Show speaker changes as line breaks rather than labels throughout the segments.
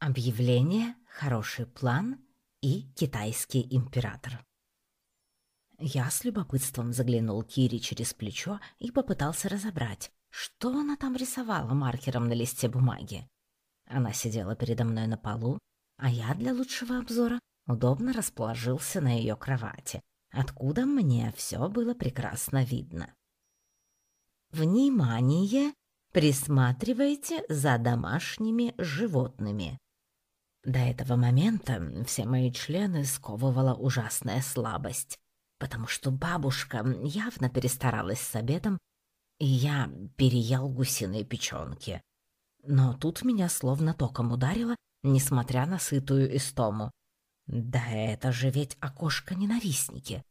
Объявление, хороший план и китайский император. Я с любопытством заглянул Кире через плечо и попытался разобрать, что она там рисовала маркером на листе бумаги. Она сидела передо мной на полу, а я для лучшего обзора удобно расположился на ее кровати, откуда мне все было прекрасно видно. Внимание! Присматривайте за домашними животными. До этого момента все мои члены сковывала ужасная слабость, потому что бабушка явно перестаралась с обедом, и я переел гусиные печенки. Но тут меня словно током ударило, несмотря на сытую истому. Да это же ведь окошко-ненавистники.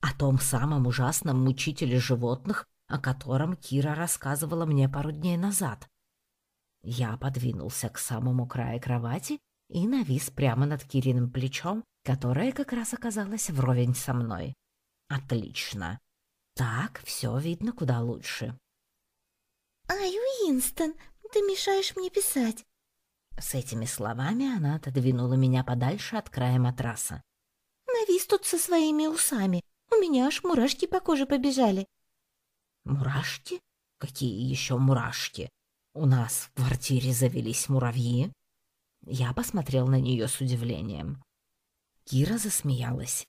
О том самом ужасном мучителе животных, о котором Кира рассказывала мне пару дней назад. Я подвинулся к самому краю кровати и навис прямо над Кириным плечом, которое как раз оказалось вровень со мной. Отлично. Так все видно куда лучше.
«Ай, Уинстон, ты мешаешь мне писать!»
С этими словами она отодвинула меня подальше от края матраса.
«Навис тут со своими усами. У меня аж мурашки по коже побежали».
«Мурашки? Какие еще мурашки? У нас в квартире завелись муравьи?» Я посмотрел на нее с удивлением. Кира засмеялась.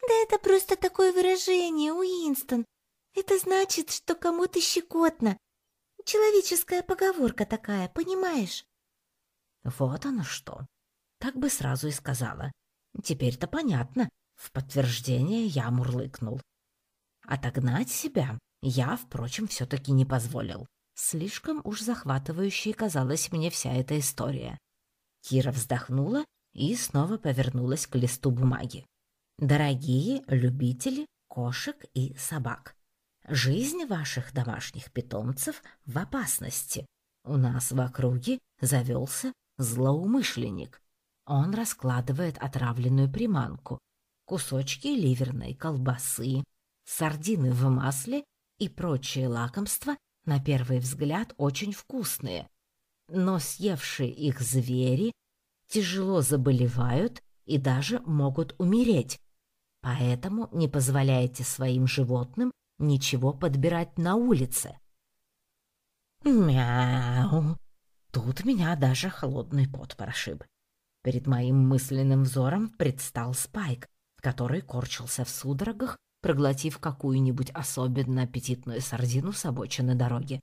«Да это просто такое выражение, Уинстон. Это значит, что кому-то щекотно. Человеческая поговорка такая, понимаешь?»
Вот оно что. Так бы сразу и сказала. Теперь-то понятно. В подтверждение я мурлыкнул. Отогнать себя я, впрочем, все-таки не позволил. Слишком уж захватывающей казалась мне вся эта история. Кира вздохнула и снова повернулась к листу бумаги. «Дорогие любители кошек и собак, жизнь ваших домашних питомцев в опасности. У нас в округе завелся злоумышленник. Он раскладывает отравленную приманку, кусочки ливерной колбасы, сардины в масле и прочие лакомства, на первый взгляд, очень вкусные. Но съевшие их звери тяжело заболевают и даже могут умереть. Поэтому не позволяйте своим животным ничего подбирать на улице. Мяу. Тут меня даже холодный пот прошиб. Перед моим мысленным взором предстал Спайк, который корчился в судорогах, проглотив какую-нибудь особенно аппетитную сардину с обочины дороги.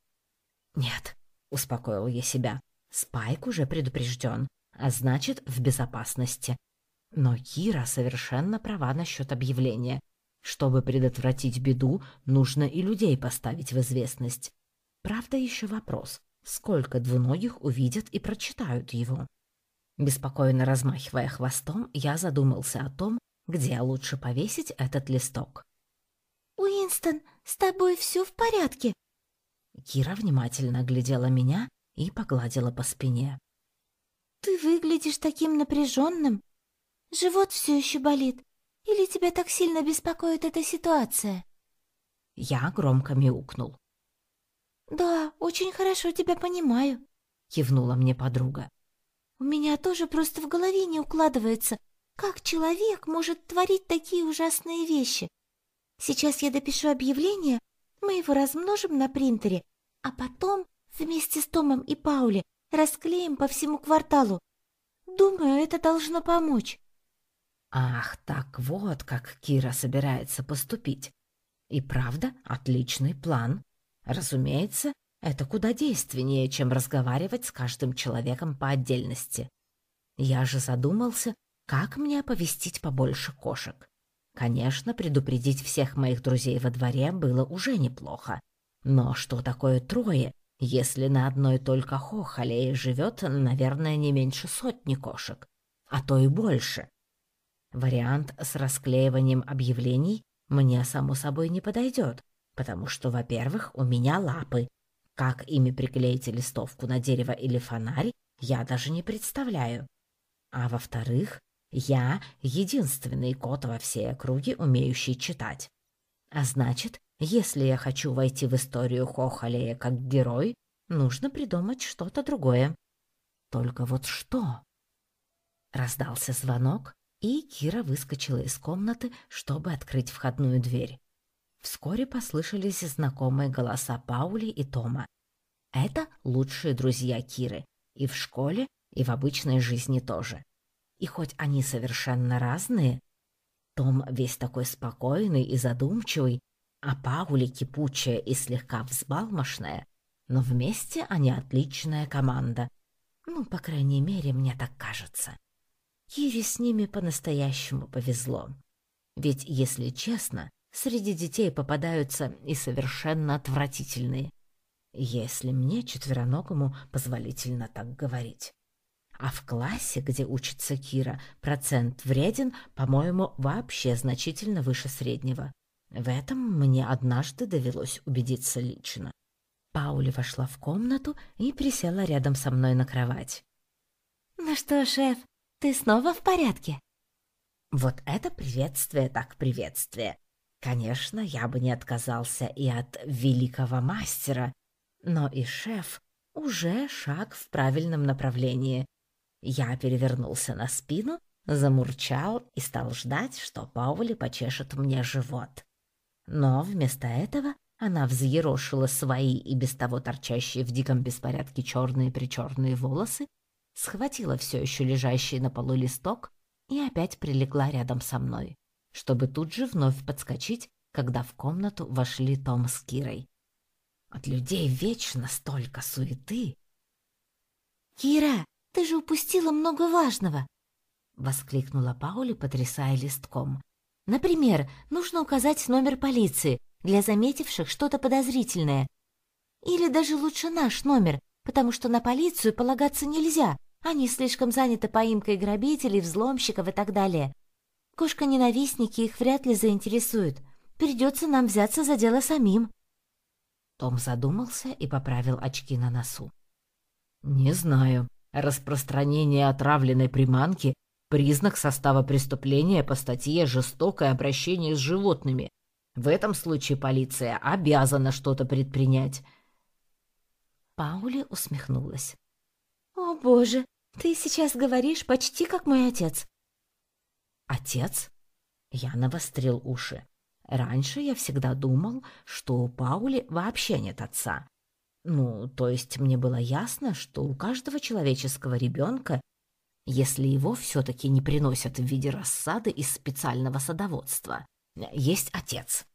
«Нет», — успокоил я себя, — «Спайк уже предупрежден, а значит, в безопасности». Но Кира совершенно права насчет объявления. Чтобы предотвратить беду, нужно и людей поставить в известность. Правда, еще вопрос, сколько двуногих увидят и прочитают его. Беспокойно размахивая хвостом, я задумался о том, где лучше повесить этот листок.
«Уинстон, с тобой все в порядке?»
Кира внимательно оглядела меня и погладила по спине.
«Ты выглядишь таким напряженным. Живот все еще болит. Или тебя так сильно беспокоит эта ситуация?»
Я громко мяукнул.
«Да, очень хорошо тебя понимаю», — кивнула мне подруга. «У меня тоже просто в голове не укладывается, как человек может творить такие ужасные вещи. Сейчас я допишу объявление, мы его размножим на принтере, а потом вместе с Томом и Паули расклеим по всему кварталу. Думаю, это должно помочь».
Ах, так вот, как Кира собирается поступить. И правда, отличный план. Разумеется, это куда действеннее, чем разговаривать с каждым человеком по отдельности. Я же задумался, как мне оповестить побольше кошек. Конечно, предупредить всех моих друзей во дворе было уже неплохо. Но что такое трое, если на одной только хохолее живет, наверное, не меньше сотни кошек, а то и больше? Вариант с расклеиванием объявлений мне, само собой, не подойдет, потому что, во-первых, у меня лапы. Как ими приклеить листовку на дерево или фонарь, я даже не представляю. А во-вторых, я единственный кот во всей округе, умеющий читать. А значит, если я хочу войти в историю Хохолея как герой, нужно придумать что-то другое. Только вот что? Раздался звонок, и Кира выскочила из комнаты, чтобы открыть входную дверь. Вскоре послышались знакомые голоса Паули и Тома. Это лучшие друзья Киры, и в школе, и в обычной жизни тоже. И хоть они совершенно разные, том весь такой спокойный и задумчивый, а Паули кипучая и слегка взбалмошная, но вместе они отличная команда. Ну, по крайней мере, мне так кажется. Кире с ними по-настоящему повезло. Ведь, если честно, среди детей попадаются и совершенно отвратительные. Если мне, четвероногому, позволительно так говорить. А в классе, где учится Кира, процент вреден, по-моему, вообще значительно выше среднего. В этом мне однажды довелось убедиться лично. Паули вошла в комнату и присела рядом со мной на кровать.
«Ну что, шеф, ты снова в порядке?»
Вот это приветствие так приветствие. Конечно, я бы не отказался и от великого мастера, но и шеф уже шаг в правильном направлении. Я перевернулся на спину, замурчал и стал ждать, что Паули почешет мне живот. Но вместо этого она взъерошила свои и без того торчащие в диком беспорядке черные-причерные волосы схватила все еще лежащий на полу листок и опять прилегла рядом со мной, чтобы тут же вновь подскочить, когда в комнату вошли Том с Кирой. От людей вечно столько суеты.
«Кира, ты же упустила много важного!» — воскликнула
Паули, потрясая листком.
«Например, нужно указать номер полиции для заметивших что-то подозрительное. Или даже лучше наш номер, потому что на полицию полагаться нельзя, они слишком заняты поимкой грабителей, взломщиков и так далее. Кошка-ненавистники их вряд ли заинтересуют. Придется нам взяться за дело самим.
Том задумался и поправил очки на носу. «Не знаю. Распространение отравленной приманки — признак состава преступления по статье «Жестокое обращение с животными». В этом случае полиция обязана что-то предпринять.
Паули усмехнулась. «О, боже, ты сейчас говоришь почти как мой отец».
«Отец?» Я навострил уши. Раньше я всегда думал, что у Паули вообще нет отца. Ну, то есть мне было ясно, что у каждого человеческого ребенка, если его все-таки не приносят в виде рассады из специального садоводства, есть отец.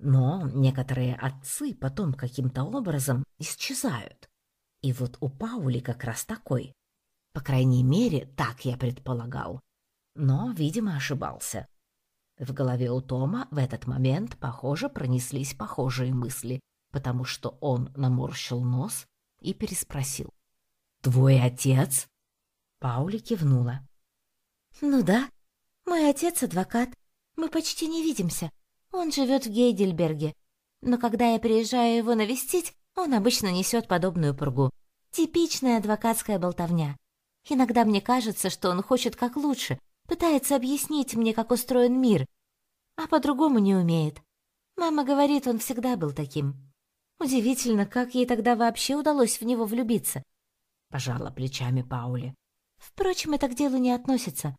Но некоторые отцы потом каким-то образом исчезают. И вот у Паули как раз такой. По крайней мере, так я предполагал. Но, видимо, ошибался. В голове у Тома в этот момент, похоже, пронеслись похожие мысли, потому что он наморщил нос и переспросил. «Твой отец?» Паули кивнула.
«Ну да, мой отец адвокат. Мы почти не видимся. Он живет в Гейдельберге. Но когда я приезжаю его навестить, он обычно несет подобную пургу. Типичная адвокатская болтовня. Иногда мне кажется, что он хочет как лучше, пытается объяснить мне, как устроен мир, а по-другому не умеет. Мама говорит, он всегда был таким. Удивительно, как ей тогда вообще удалось в него влюбиться.
Пожала плечами Паули.
Впрочем, это к делу не относится.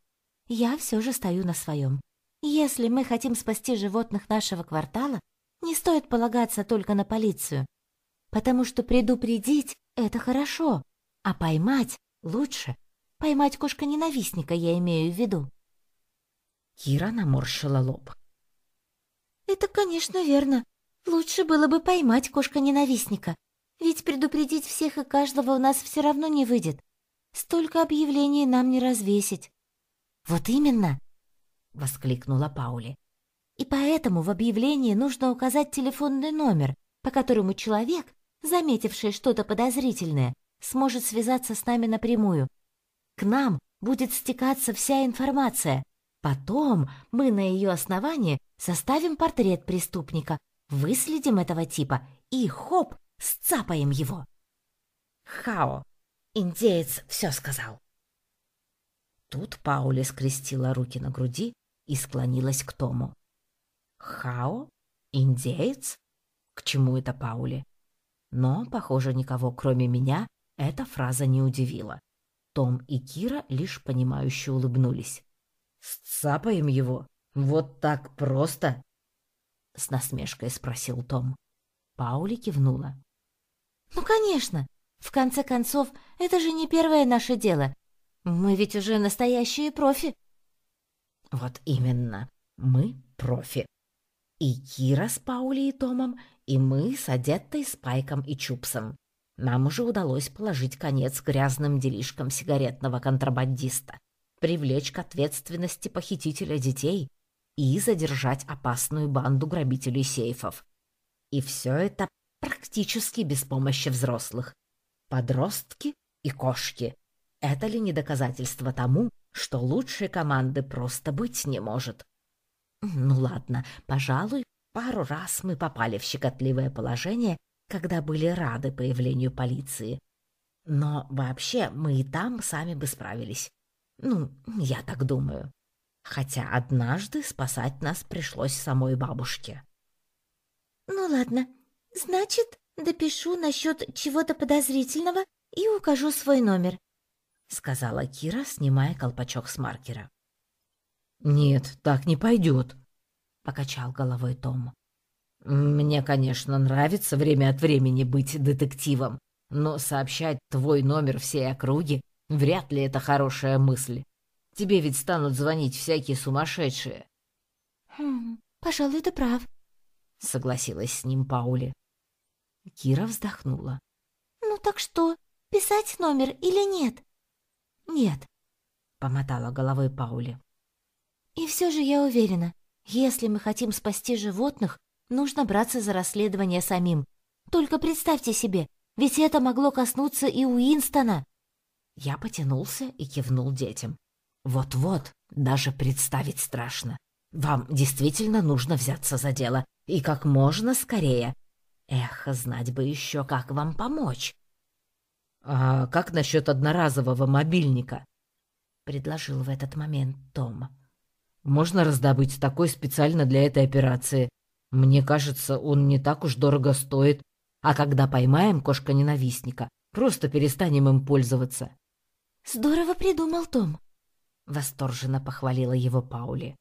Я все же стою на своем. Если мы хотим спасти животных нашего квартала, не стоит полагаться только на полицию. Потому что предупредить — это хорошо, а поймать лучше. Поймать кошка-ненавистника я имею в виду.
Кира наморщила лоб.
Это, конечно, верно. Лучше было бы поймать кошка-ненавистника. Ведь предупредить всех и каждого у нас все равно не выйдет. Столько объявлений нам не развесить.
Вот именно, воскликнула Паули.
И поэтому в объявлении нужно указать телефонный номер, по которому человек, заметивший что-то подозрительное, сможет связаться с нами напрямую. К нам будет стекаться вся информация. Потом мы на ее основании составим портрет преступника, выследим этого типа и, хоп, сцапаем его.
Хао, индеец все сказал. Тут Паули скрестила руки на груди и склонилась к Тому. Хао? Индеец? К чему это Паули? Но, похоже, никого, кроме меня, эта фраза не удивила. Том и Кира лишь понимающе улыбнулись. «Сцапаем его? Вот так просто?» С насмешкой спросил Том. Паули кивнула.
«Ну, конечно. В конце концов, это же не первое наше дело. Мы ведь уже настоящие профи».
«Вот именно. Мы профи. И Кира с Паули и Томом, и мы с Адеттой, Спайком и Чупсом. Нам уже удалось положить конец грязным делишкам сигаретного контрабандиста, привлечь к ответственности похитителя детей и задержать опасную банду грабителей сейфов. И все это практически без помощи взрослых. Подростки и кошки. Это ли не доказательство тому, что лучшей команды просто быть не может? Ну ладно, пожалуй, пару раз мы попали в щекотливое положение, когда были рады появлению полиции. Но вообще мы и там сами бы справились. Ну, я так думаю. Хотя однажды спасать нас пришлось самой бабушке.
Ну ладно, значит, допишу насчет чего-то подозрительного и укажу свой номер, сказала Кира, снимая колпачок с маркера.
Нет, так не пойдет, покачал головой Том. Мне, конечно, нравится время от времени быть детективом, но сообщать твой номер всей округе вряд ли это хорошая мысль. Тебе ведь станут звонить всякие сумасшедшие.
Хм, пожалуй, ты прав,
согласилась с ним Паули. Кира вздохнула.
Ну так что, писать номер или нет?
Нет, помотала головой Паули.
И все же я уверена, если мы хотим спасти животных, Нужно браться за расследование самим. Только представьте себе, ведь это могло коснуться и Уинстона.
Я потянулся и кивнул детям. Вот-вот, даже представить страшно. Вам действительно нужно взяться за дело, и как можно скорее. Эх, знать бы еще, как вам помочь. А как насчет одноразового мобильника? предложил в этот момент Том. Можно раздобыть такой специально для этой операции. Мне кажется, он не так уж дорого стоит. А когда поймаем кошка-ненавистника, просто перестанем им пользоваться.
Здорово придумал Том.
Восторженно похвалила его Паули.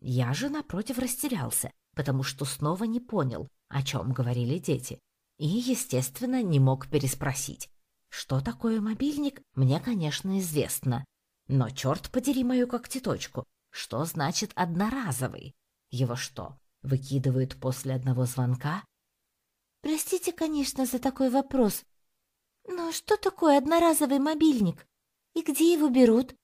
Я же, напротив, растерялся, потому что снова не понял, о чем говорили дети. И, естественно, не мог переспросить. Что такое мобильник, мне, конечно, известно. Но черт подери мою когтеточку, что значит одноразовый? Его что, выкидывают после одного звонка?
Простите, конечно, за такой вопрос. Но что такое одноразовый мобильник? И где его берут?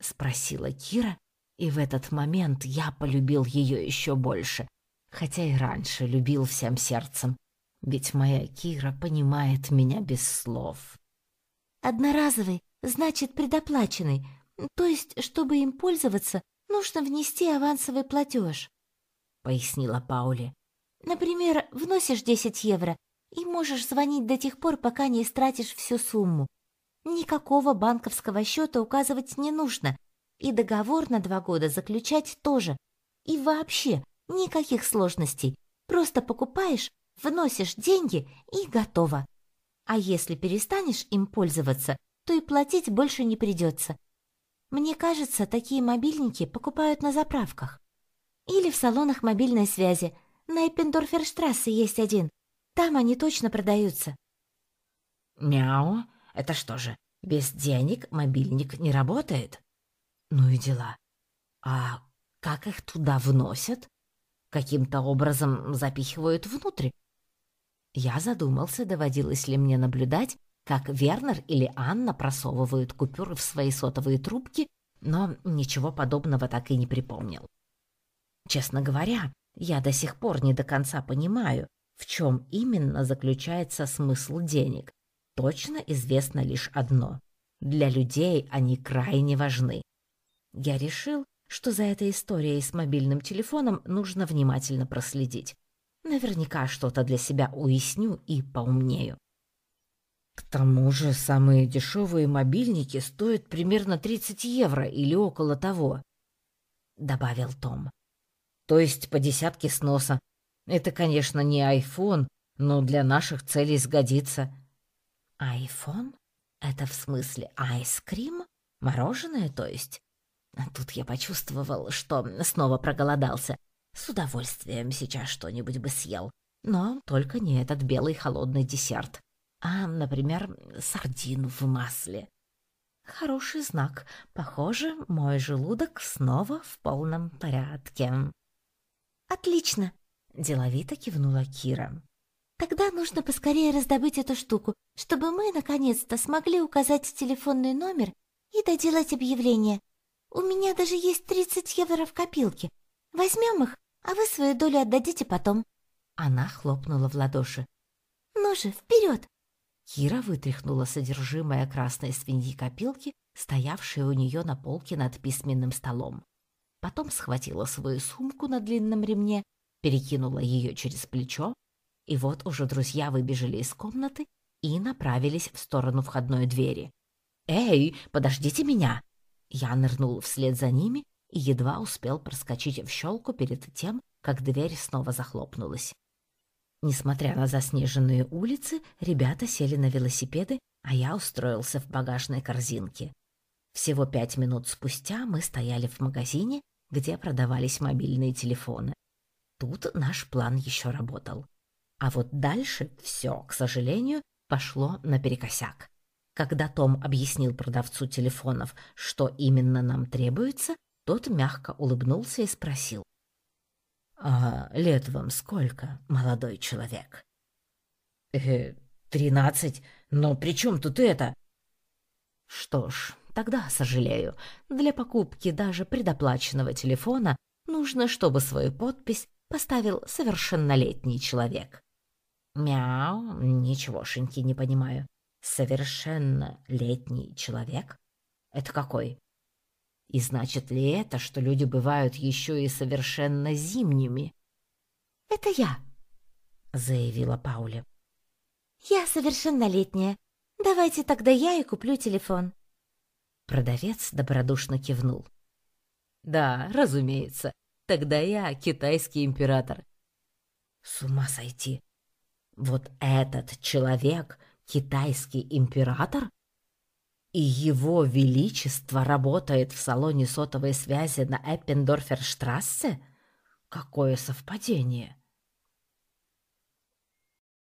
Спросила Кира, и в этот момент я полюбил ее еще больше, хотя и раньше любил всем сердцем, ведь моя Кира понимает меня без слов.
Одноразовый значит предоплаченный, то есть, чтобы им пользоваться, нужно внести авансовый платеж пояснила Паули. Например, вносишь 10 евро и можешь звонить до тех пор, пока не истратишь всю сумму. Никакого банковского счета указывать не нужно, и договор на два года заключать тоже. И вообще никаких сложностей. Просто покупаешь, вносишь деньги и готово. А если перестанешь им пользоваться, то и платить больше не придется. Мне кажется, такие мобильники покупают на заправках. Или в салонах мобильной связи. На Эппендорферштрассе есть один. Там они точно продаются.
Мяу, это что же, без денег мобильник не работает? Ну и дела. А как их туда вносят? Каким-то образом запихивают внутрь? Я задумался, доводилось ли мне наблюдать, как Вернер или Анна просовывают купюры в свои сотовые трубки, но ничего подобного так и не припомнил. Честно говоря, я до сих пор не до конца понимаю, в чем именно заключается смысл денег. Точно известно лишь одно. Для людей они крайне важны. Я решил, что за этой историей с мобильным телефоном нужно внимательно проследить. Наверняка что-то для себя уясню и поумнею. К тому же самые дешевые мобильники стоят примерно 30 евро или около того, добавил Том то есть по десятке сноса. Это, конечно, не айфон, но для наших целей сгодится.
Айфон?
Это в смысле айскрим? Мороженое, то есть? Тут я почувствовал, что снова проголодался. С удовольствием сейчас что-нибудь бы съел. Но только не этот белый холодный десерт, а, например, сардину в масле. Хороший знак. Похоже, мой желудок снова в полном порядке.
Отлично, деловито кивнула Кира. Тогда нужно поскорее раздобыть эту штуку, чтобы мы наконец-то смогли указать телефонный номер и доделать объявление. У меня даже есть 30 евро в копилке. Возьмем их, а вы свою долю отдадите потом.
Она хлопнула в ладоши.
Ну же, вперед!
Кира вытряхнула содержимое красной свиньи копилки, стоявшей у нее на полке над письменным столом. Потом схватила свою сумку на длинном ремне, перекинула ее через плечо, и вот уже друзья выбежали из комнаты и направились в сторону входной двери. «Эй, подождите меня!» Я нырнул вслед за ними и едва успел проскочить в щелку перед тем, как дверь снова захлопнулась. Несмотря на заснеженные улицы, ребята сели на велосипеды, а я устроился в багажной корзинке. Всего пять минут спустя мы стояли в магазине, где продавались мобильные телефоны. Тут наш план еще работал. А вот дальше все, к сожалению, пошло наперекосяк. Когда Том объяснил продавцу телефонов, что именно нам требуется, тот мягко улыбнулся и спросил. «А лет вам сколько, молодой человек?» «Э, тринадцать. Но при чем тут это?» «Что ж, тогда сожалею. Для покупки даже предоплаченного телефона нужно, чтобы свою подпись поставил совершеннолетний человек. Мяу, ничегошеньки не понимаю. Совершеннолетний человек? Это какой? И значит ли это, что люди бывают еще и совершенно зимними?
Это я, заявила Пауля. Я совершеннолетняя. Давайте тогда я и куплю телефон.
Продавец добродушно кивнул. Да, разумеется. Тогда я китайский император. С ума сойти. Вот этот человек китайский император? И его величество работает в салоне сотовой связи на Эппендорферштрассе? Какое совпадение!